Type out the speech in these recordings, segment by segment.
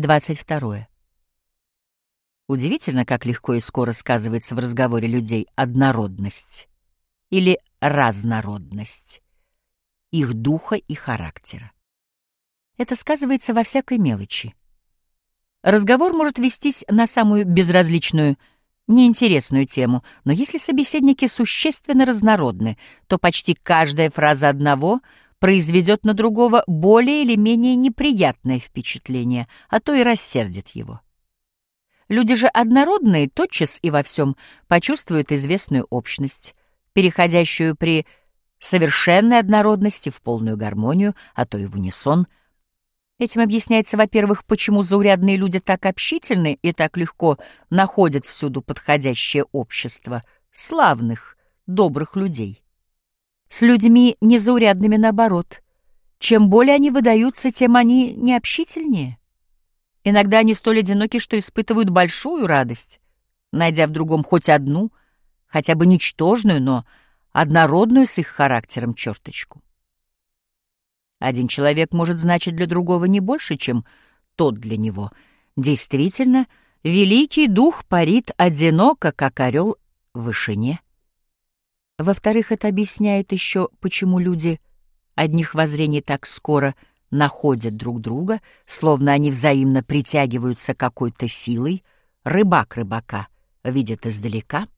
22. Удивительно, как легко и скоро сказывается в разговоре людей однородность или разнородность их духа и характера. Это сказывается во всякой мелочи. Разговор может вестись на самую безразличную, неинтересную тему, но если собеседники существенно разнородны, то почти каждая фраза одного произведет на другого более или менее неприятное впечатление, а то и рассердит его. Люди же однородные тотчас и во всем почувствуют известную общность, переходящую при совершенной однородности в полную гармонию, а то и в унисон. Этим объясняется, во-первых, почему заурядные люди так общительны и так легко находят всюду подходящее общество славных, добрых людей. С людьми незаурядными наоборот. Чем более они выдаются, тем они необщительнее. Иногда они столь одиноки, что испытывают большую радость, найдя в другом хоть одну, хотя бы ничтожную, но однородную с их характером черточку. Один человек может значить для другого не больше, чем тот для него. Действительно, великий дух парит одиноко, как орел в вышине. Во-вторых, это объясняет еще, почему люди одних воззрений так скоро находят друг друга, словно они взаимно притягиваются какой-то силой, рыбак рыбака видит издалека.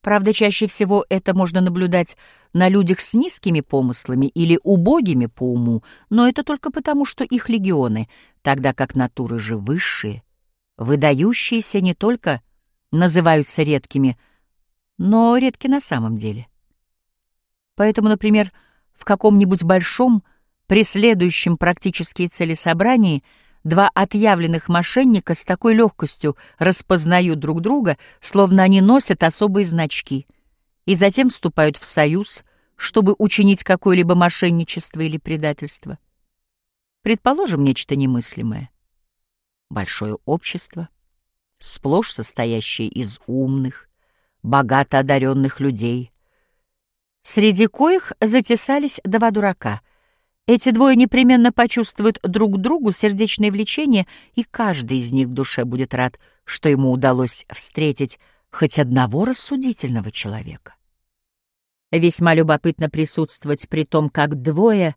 Правда, чаще всего это можно наблюдать на людях с низкими помыслами или убогими по уму, но это только потому, что их легионы, тогда как натуры же высшие, выдающиеся не только называются редкими, но редки на самом деле. Поэтому, например, в каком-нибудь большом, преследующем практические цели собрании два отъявленных мошенника с такой легкостью распознают друг друга, словно они носят особые значки, и затем вступают в союз, чтобы учинить какое-либо мошенничество или предательство. Предположим, нечто немыслимое. Большое общество, сплошь состоящее из умных, богато одаренных людей, среди коих затесались два дурака. Эти двое непременно почувствуют друг другу сердечное влечение, и каждый из них в душе будет рад, что ему удалось встретить хоть одного рассудительного человека. Весьма любопытно присутствовать при том, как двое,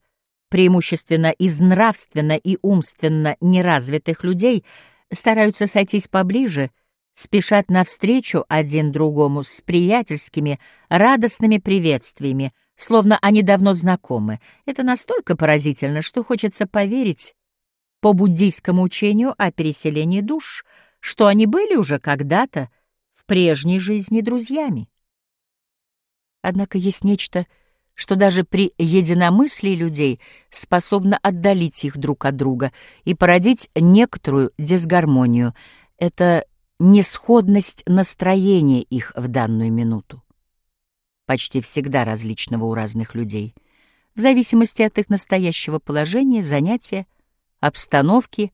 преимущественно из нравственно и умственно неразвитых людей, стараются сойтись поближе — спешат навстречу один другому с приятельскими, радостными приветствиями, словно они давно знакомы. Это настолько поразительно, что хочется поверить по буддийскому учению о переселении душ, что они были уже когда-то в прежней жизни друзьями. Однако есть нечто, что даже при единомыслии людей способно отдалить их друг от друга и породить некоторую дисгармонию. Это несходность настроения их в данную минуту, почти всегда различного у разных людей, в зависимости от их настоящего положения, занятия, обстановки,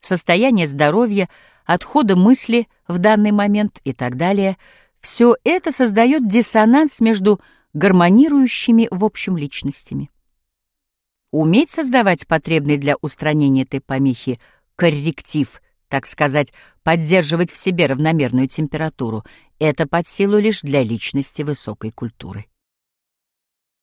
состояния здоровья, отхода мысли в данный момент и так далее, все это создает диссонанс между гармонирующими в общем личностями. Уметь создавать потребный для устранения этой помехи корректив – так сказать, поддерживать в себе равномерную температуру, это под силу лишь для личности высокой культуры.